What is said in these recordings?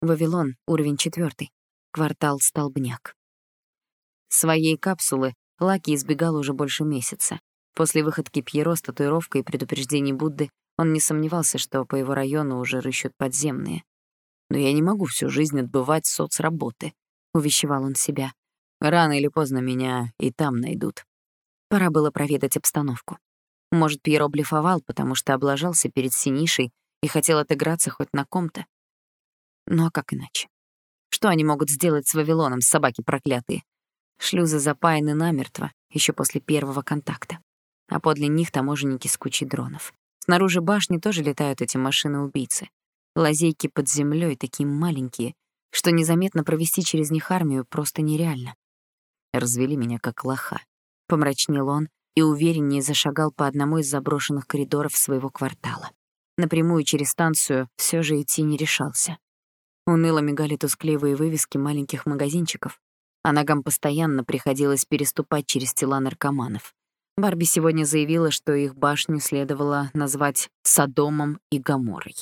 Вавилон, уровень четвертый. Квартал Столбняк. Своей капсулы Лаки избегал уже больше месяца. После выходки Пьеро с татуировкой и предупреждений Будды он не сомневался, что по его району уже рыщут подземные. «Но я не могу всю жизнь отбывать соцработы», — увещевал он себя. «Рано или поздно меня и там найдут». Пора было проведать обстановку. Может, Пьеро блефовал, потому что облажался перед Синишей и хотел отыграться хоть на ком-то. Ну а как иначе? Что они могут сделать с Вавилоном, собаки проклятые? Шлюзы запаяны намертво, еще после первого контакта. А подле них таможенники с кучей дронов. Снаружи башни тоже летают эти машины-убийцы. Лазейки под землей такие маленькие, что незаметно провести через них армию просто нереально. Развели меня как лоха. Помрачнел он и увереннее зашагал по одному из заброшенных коридоров своего квартала. Напрямую через станцию все же идти не решался. Уныло мигали тусклевые вывески маленьких магазинчиков, а ногам постоянно приходилось переступать через тела наркоманов. Барби сегодня заявила, что их башню следовало назвать Содомом и Гоморрой.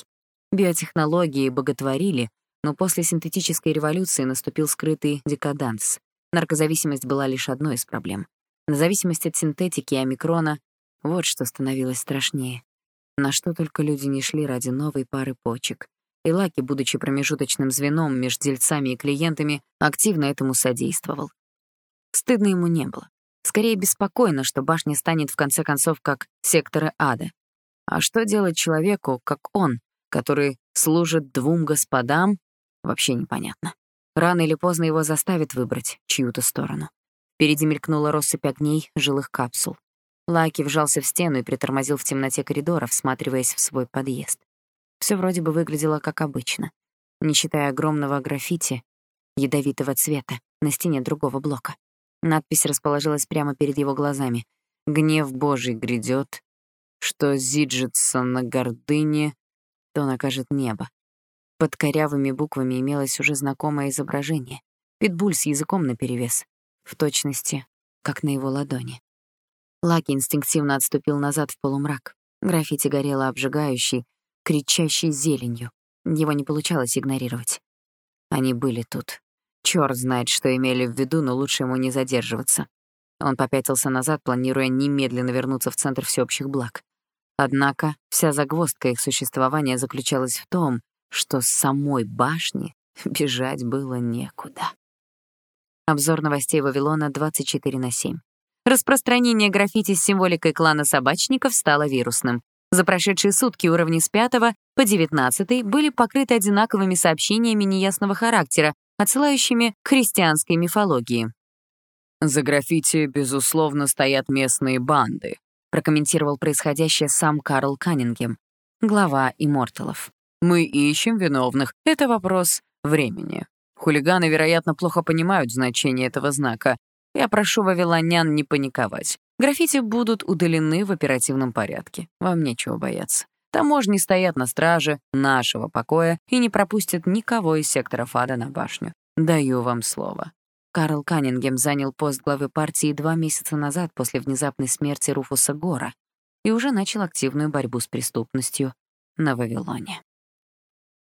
Биотехнологии боготворили, но после синтетической революции наступил скрытый декаданс. Наркозависимость была лишь одной из проблем. Зависимость от синтетики и омикрона — вот что становилось страшнее. На что только люди не шли ради новой пары почек. И Лаки, будучи промежуточным звеном между дельцами и клиентами, активно этому содействовал. Стыдно ему не было. Скорее беспокойно, что башня станет в конце концов как секторы ада. А что делать человеку, как он, который служит двум господам, вообще непонятно. Рано или поздно его заставят выбрать чью-то сторону. Впереди мелькнула россыпь огней жилых капсул. Лаки вжался в стену и притормозил в темноте коридора, всматриваясь в свой подъезд. Все вроде бы выглядело как обычно, не считая огромного граффити ядовитого цвета на стене другого блока. Надпись расположилась прямо перед его глазами. «Гнев Божий грядет, что зиджится на гордыне, то накажет небо». Под корявыми буквами имелось уже знакомое изображение. Питбуль с языком наперевес, в точности, как на его ладони. Лаки инстинктивно отступил назад в полумрак. Граффити горело обжигающей, кричащей зеленью. Его не получалось игнорировать. Они были тут. Чёрт знает, что имели в виду, но лучше ему не задерживаться. Он попятился назад, планируя немедленно вернуться в центр всеобщих благ. Однако вся загвоздка их существования заключалась в том, что с самой башни бежать было некуда. Обзор новостей Вавилона 24 на 7. Распространение граффити с символикой клана собачников стало вирусным. За прошедшие сутки уровни с 5 по 19 были покрыты одинаковыми сообщениями неясного характера, отсылающими к христианской мифологии. «За граффити, безусловно, стоят местные банды», прокомментировал происходящее сам Карл Каннингем, глава Имморталов. «Мы ищем виновных. Это вопрос времени. Хулиганы, вероятно, плохо понимают значение этого знака. Я прошу вавилонян не паниковать. Граффити будут удалены в оперативном порядке. Вам нечего бояться. Таможни стоят на страже нашего покоя и не пропустят никого из сектора Фада на башню. Даю вам слово. Карл Каннингем занял пост главы партии два месяца назад после внезапной смерти Руфуса Гора и уже начал активную борьбу с преступностью на Вавилоне.